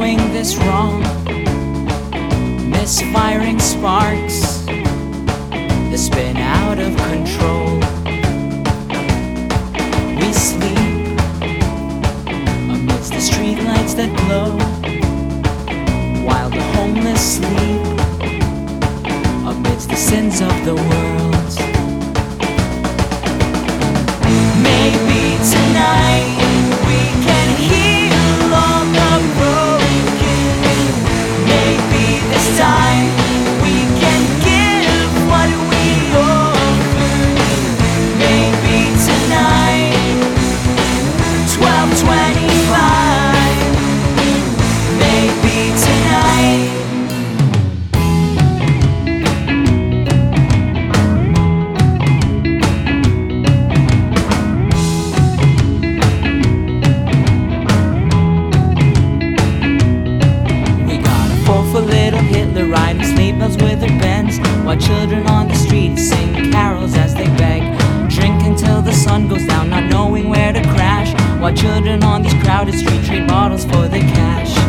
doing this wrong? Misfiring sparks that's been out of control. We sleep amidst the streetlights that glow, while the homeless sleep amidst the sins of the world. children on the street sing carols as they beg. Drink until the sun goes down, not knowing where to crash. While children on these crowded streets trade bottles for the cash.